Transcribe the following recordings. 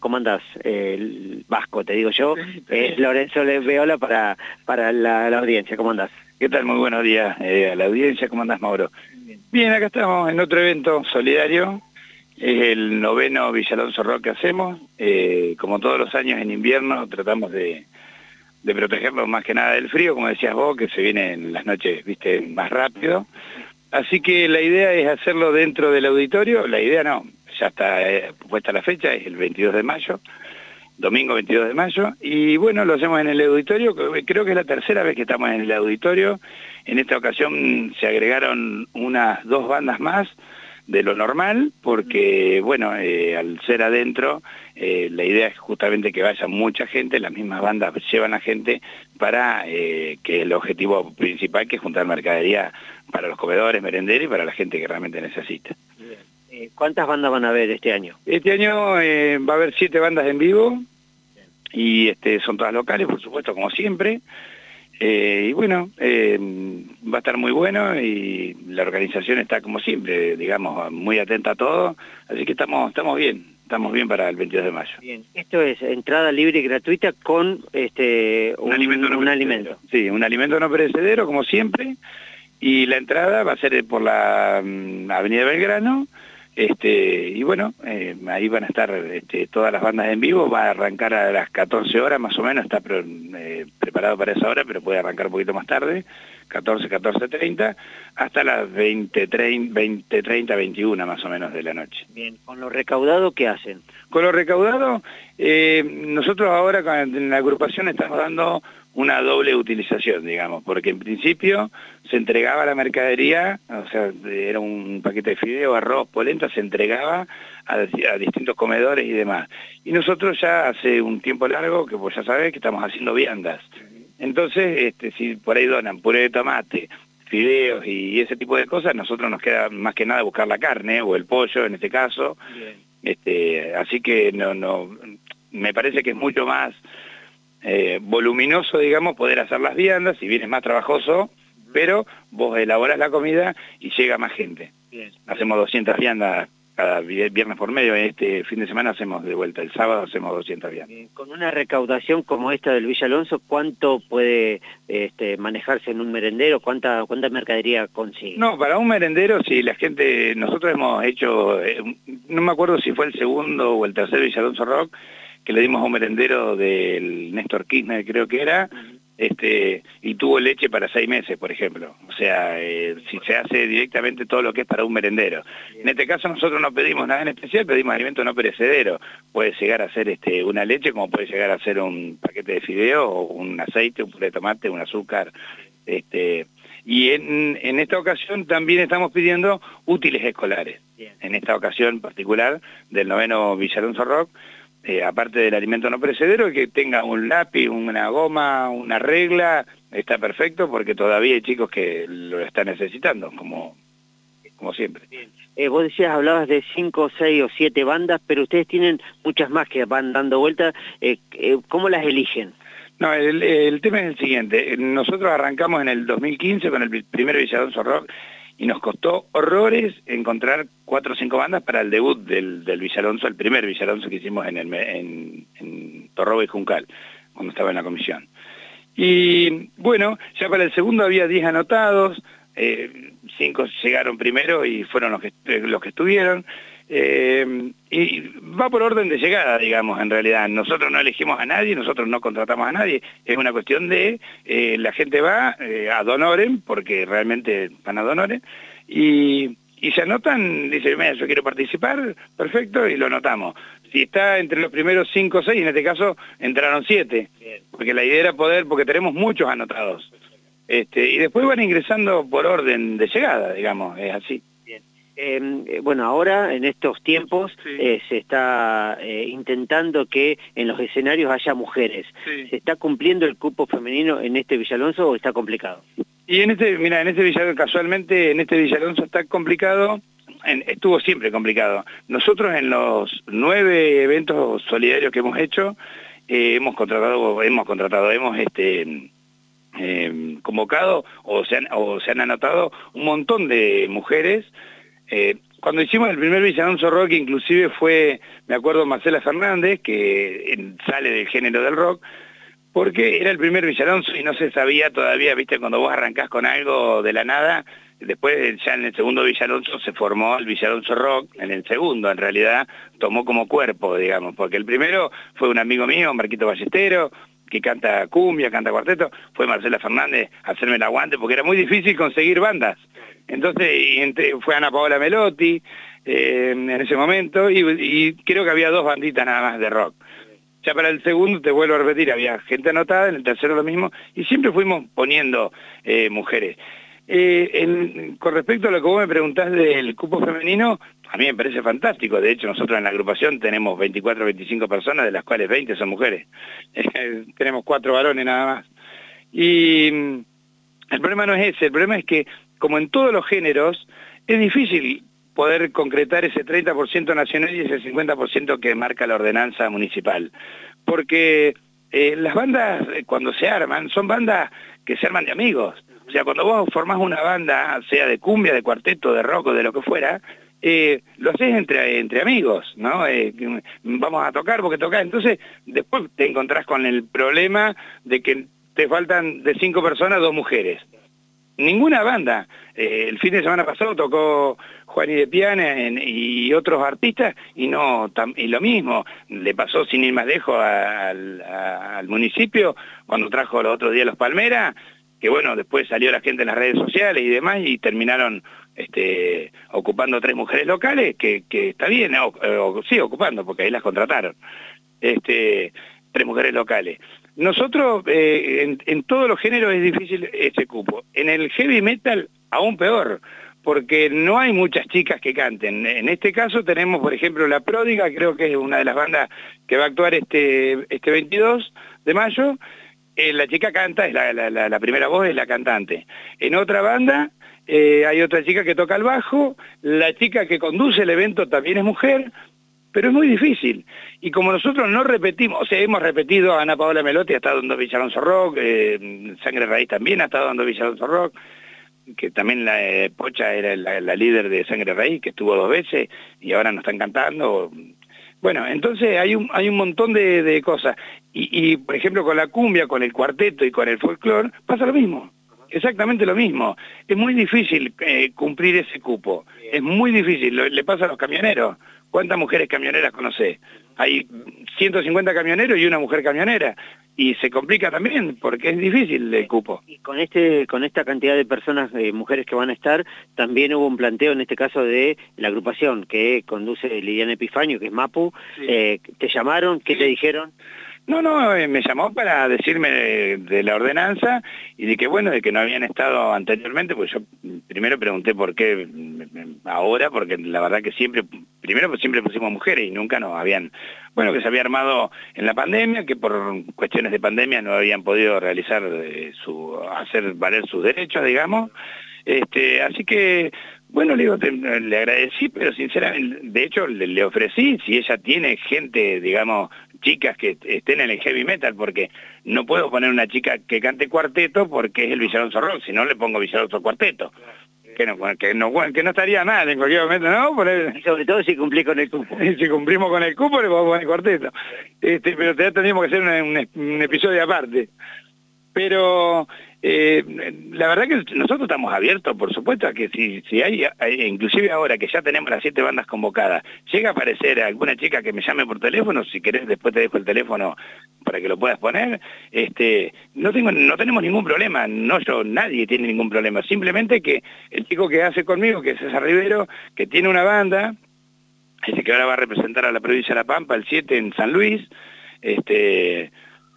¿Cómo andás? El Vasco, te digo yo. Es Lorenzo Veola para, para la, audiencia. ¿Cómo andás? ¿Qué tal? Muy buenos días eh, a la audiencia. ¿Cómo andás, Mauro? Bien, acá estamos en otro evento solidario. Es el noveno Villalonso Rock que hacemos. Eh, como todos los años en invierno tratamos de, de protegerlo más que nada del frío, como decías vos, que se viene en las noches, viste, más rápido. Así que la idea es hacerlo dentro del auditorio. La idea no, ya está eh, puesta la fecha, es el 22 de mayo, domingo 22 de mayo, y bueno, lo hacemos en el auditorio, creo que es la tercera vez que estamos en el auditorio, en esta ocasión se agregaron unas dos bandas más de lo normal, porque bueno, eh, al ser adentro, eh, la idea es justamente que vaya mucha gente, las mismas bandas llevan a gente para que el objetivo principal que es juntar mercadería para los comedores, merenderos y para la gente que realmente necesita. Eh, ¿Cuántas bandas van a haber este año? Este año eh, va a haber siete bandas en vivo y este, son todas locales, por supuesto, como siempre. Eh, y bueno, va a estar muy bueno y la organización está como siempre, digamos, muy atenta a todo, así que estamos, estamos bien, estamos bien para el 22 de mayo. Bien, esto es entrada libre y gratuita con este, un, alimento. un alimento. Sí, un alimento no perecedero, como siempre, y la entrada va a ser por la mm, Avenida Belgrano, este, y bueno, eh, ahí van a estar este, todas las bandas en vivo, va a arrancar a las 14 horas más o menos, está eh, preparado para esa hora, pero puede arrancar un poquito más tarde, 14, 14, 30, hasta las 20, 30, 20, 30, 21 más o menos de la noche. Bien, ¿con lo recaudado qué hacen? Con lo recaudado, eh, nosotros ahora en la agrupación estamos dando una doble utilización, digamos, porque en principio se entregaba la mercadería, o sea, era un paquete de fideo, arroz, polenta, se entregaba a, distintos comedores y demás. Y nosotros ya hace un tiempo largo, que vos ya sabés, que estamos haciendo viandas. Entonces, este, si por ahí donan puré de tomate, fideos y ese tipo de cosas, nosotros nos queda más que nada buscar la carne o el pollo en este caso. Este, así que no, no, me parece que es mucho más eh, voluminoso, digamos, poder hacer las viandas, si bien es más trabajoso, pero vos elaborás la comida y llega más gente. Hacemos 200 viandas cada viernes por medio, este fin de semana hacemos de vuelta, el sábado hacemos 200 viandas. Con una recaudación como esta del Villa Alonso, ¿cuánto puede este, manejarse en un merendero? ¿Cuánta, ¿Cuánta mercadería consigue? No, para un merendero, si la gente, nosotros hemos hecho, eh, no me acuerdo si fue el segundo o el tercer Villa Alonso Rock, que le dimos a un merendero del Néstor Kirchner, creo que era, este, y tuvo leche para seis meses, por ejemplo. O sea, eh, si se hace directamente todo lo que es para un merendero. En este caso nosotros no pedimos nada en especial, pedimos alimento no perecedero. Puede llegar a ser este, una leche, como puede llegar a ser un paquete de fideo, o un aceite, un puré de tomate, un azúcar. Este, y en, en esta ocasión también estamos pidiendo útiles escolares. En esta ocasión particular del noveno Villalonso Rock, eh, aparte del alimento no perecedero, que tenga un lápiz, una goma, una regla, está perfecto porque todavía hay chicos que lo están necesitando, como, como siempre. Eh, vos decías, hablabas de cinco, seis o siete bandas, pero ustedes tienen muchas más que van dando vueltas. Eh, ¿Cómo las eligen? No, el, tema es el siguiente. Nosotros arrancamos en el 2015 con el primer Villadonso Rock y nos costó horrores encontrar cuatro o cinco bandas para el debut del, del Villalonso, el primer Villalonso que hicimos en, el, y Juncal, cuando estaba en la comisión. Y bueno, ya para el segundo había 10 anotados, eh, cinco llegaron primero y fueron los que, los que estuvieron. Eh, y va por orden de llegada, digamos, en realidad. Nosotros no elegimos a nadie, nosotros no contratamos a nadie. Es una cuestión de, eh, la gente va eh, a Donoren, porque realmente van a Donoren, y, y se anotan, dice, mira, yo quiero participar, perfecto, y lo anotamos. Si está entre los primeros cinco o seis, en este caso entraron siete, porque la idea era poder, porque tenemos muchos anotados. Este, y después van ingresando por orden de llegada, digamos, es así. Em, eh, bueno, ahora en estos tiempos eh, se está eh, intentando que en los escenarios haya mujeres. ¿Se está cumpliendo el cupo femenino en este Villalonso o está complicado? Y en este, mira, en este Villalonso, casualmente en este Villalonso está complicado, estuvo siempre complicado. Nosotros en los nueve eventos solidarios que hemos hecho, hemos contratado, hemos contratado, hemos este convocado o se, han, o se han anotado un montón de mujeres eh, cuando hicimos el primer Villalonso Rock, inclusive fue, me acuerdo, Marcela Fernández, que sale del género del rock, porque era el primer Villalonso y no se sabía todavía, viste, cuando vos arrancás con algo de la nada, después ya en el segundo Villalonso se formó el Villalonso Rock, en el segundo en realidad tomó como cuerpo, digamos, porque el primero fue un amigo mío, Marquito Ballestero, que canta cumbia, canta cuarteto, fue Marcela Fernández a hacerme el aguante, porque era muy difícil conseguir bandas. Entonces fue Ana Paola Melotti eh, en ese momento, y creo que había dos banditas nada más de rock. Ya para el segundo, te vuelvo a repetir, había gente anotada, en el tercero lo mismo, y siempre fuimos poniendo eh, mujeres. Eh, con respecto a lo que vos me preguntás del cupo femenino, a mí me parece fantástico. De hecho, nosotros en la agrupación tenemos 24 o 25 personas, de las cuales 20 son mujeres. tenemos cuatro varones nada más. Y mm, el problema no es ese, el problema es que, como en todos los géneros, es difícil poder concretar ese 30% nacional y ese 50% que marca la ordenanza municipal. Porque eh, las bandas, eh, cuando se arman, son bandas que se arman de amigos. O sea, cuando vos formás una banda, sea de cumbia, de cuarteto, de rock o de lo que fuera, eh, lo haces entre, entre amigos, ¿no? vamos a tocar porque tocás. Entonces, después te encontrás con el problema de que te faltan de cinco personas dos mujeres ninguna banda. Eh, el fin de semana pasado tocó Juan y de Piana y otros artistas y no y lo mismo. Le pasó sin ir más lejos al, municipio cuando trajo los otros días los Palmeras, que bueno, después salió la gente en las redes sociales y demás y terminaron este, ocupando tres mujeres locales, que, está bien, sí, ocupando, porque ahí las contrataron. Este, tres mujeres locales. Nosotros, eh, en, todos los géneros es difícil ese cupo. En el heavy metal, aún peor, porque no hay muchas chicas que canten. En este caso tenemos, por ejemplo, La Pródiga, creo que es una de las bandas que va a actuar este, este 22 de mayo. Eh, la chica canta, es la, primera voz es la cantante. En otra banda eh, hay otra chica que toca el bajo, la chica que conduce el evento también es mujer, pero es muy difícil. Y como nosotros no repetimos, o sea, hemos repetido, Ana Paola Melotti ha estado dando Villalonso Rock, eh, Sangre Raíz también ha estado dando Villalonso Rock, que también la Pocha era la, líder de Sangre Raíz, que estuvo dos veces y ahora nos están cantando. Bueno, entonces hay un, hay un montón de, cosas. Y, por ejemplo, con la cumbia, con el cuarteto y con el folclore, pasa lo mismo. Exactamente lo mismo. Es muy difícil eh, cumplir ese cupo. Es muy difícil. le pasa a los camioneros. ¿Cuántas mujeres camioneras conoce? Hay 150 camioneros y una mujer camionera. Y se complica también porque es difícil el cupo. Y con, este, con esta cantidad de personas, de mujeres que van a estar, también hubo un planteo en este caso de la agrupación que conduce Liliana Epifanio, que es MAPU. Eh, ¿Te llamaron? ¿Qué te dijeron? No, no, eh, me llamó para decirme de, la ordenanza y de que, bueno, de que no habían estado anteriormente, pues yo primero pregunté por qué ahora, porque la verdad que siempre, primero pues siempre pusimos mujeres y nunca nos habían, bueno, que se había armado en la pandemia, que por cuestiones de pandemia no habían podido realizar eh, su, hacer valer sus derechos, digamos. Este, así que, bueno, le, digo, le agradecí, pero sinceramente, de hecho le, ofrecí, si ella tiene gente, digamos, chicas que estén en el heavy metal, porque no puedo poner una chica que cante cuarteto porque es el Villalonso Rock, si no le pongo Villalonso Cuarteto. Que no, que, no, que no estaría mal en cualquier momento, ¿no? Y sobre todo si cumplí con el cupo. si cumplimos con el cupo le podemos poner cuarteto. Este, pero tendríamos que hacer un episodio aparte. Pero eh, la verdad que nosotros estamos abiertos, por supuesto, a que si, si hay, inclusive ahora que ya tenemos las siete bandas convocadas, llega a aparecer alguna chica que me llame por teléfono, si querés después te dejo el teléfono para que lo puedas poner, este, no, tengo, no tenemos ningún problema, no yo, nadie tiene ningún problema, simplemente que el chico que hace conmigo, que es César Rivero, que tiene una banda, ese que ahora va a representar a la provincia de La Pampa, el 7 en San Luis, este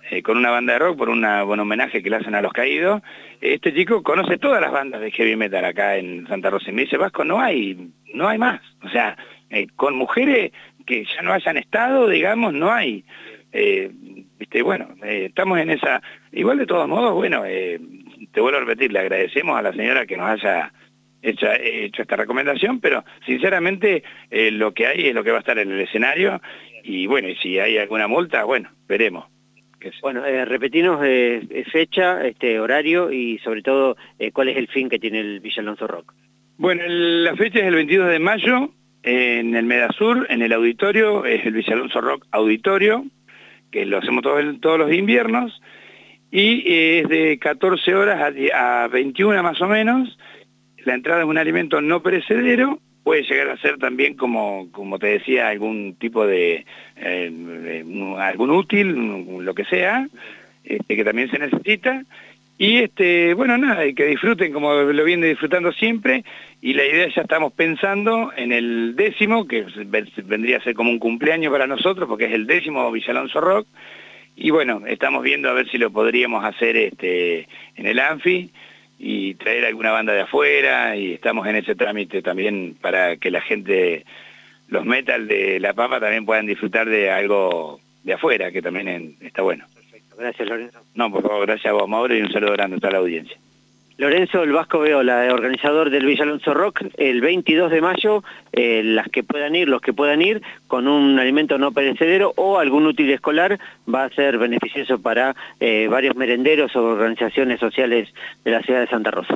eh, con una banda de rock por un homenaje que le hacen a los caídos. Este chico conoce todas las bandas de heavy metal acá en Santa Rosa y me dice, Vasco, no hay, no hay más. O sea, eh, con mujeres que ya no hayan estado, digamos, no hay. Eh, viste, bueno, estamos en esa... Igual de todos modos, bueno, te vuelvo a repetir, le agradecemos a la señora que nos haya hecho esta recomendación, pero sinceramente lo que hay es lo que va a estar en el escenario y bueno, y si hay alguna multa, bueno, veremos. Bueno, eh, repetimos eh, fecha, este horario y sobre todo eh, cuál es el fin que tiene el Villa Alonso Rock. Bueno, la fecha es el 22 de mayo en el Medasur, en el auditorio, es el Villalonso Rock Auditorio, que lo hacemos todos, todos los inviernos, y es de 14 horas a, 21 más o menos. La entrada es un alimento no perecedero, puede llegar a ser también, como, como te decía, algún tipo de, eh, algún útil, lo que sea, este, que también se necesita, y este, bueno, nada, que disfruten como lo vienen disfrutando siempre, y la idea ya estamos pensando en el décimo, que vendría a ser como un cumpleaños para nosotros, porque es el décimo Villalonso Rock, y bueno, estamos viendo a ver si lo podríamos hacer este, en el Anfi, y traer alguna banda de afuera, y estamos en ese trámite también para que la gente, los metal de La Papa también puedan disfrutar de algo de afuera, que también está bueno. Gracias, Lorenzo. No, por favor, gracias a vos, Mauro, y un saludo grande a toda la audiencia. Lorenzo El Vasco Veola, organizador del Villa Alonso Rock, el 22 de mayo, eh, las que puedan ir, los que puedan ir, con un alimento no perecedero o algún útil escolar, va a ser beneficioso para eh, varios merenderos o organizaciones sociales de la ciudad de Santa Rosa.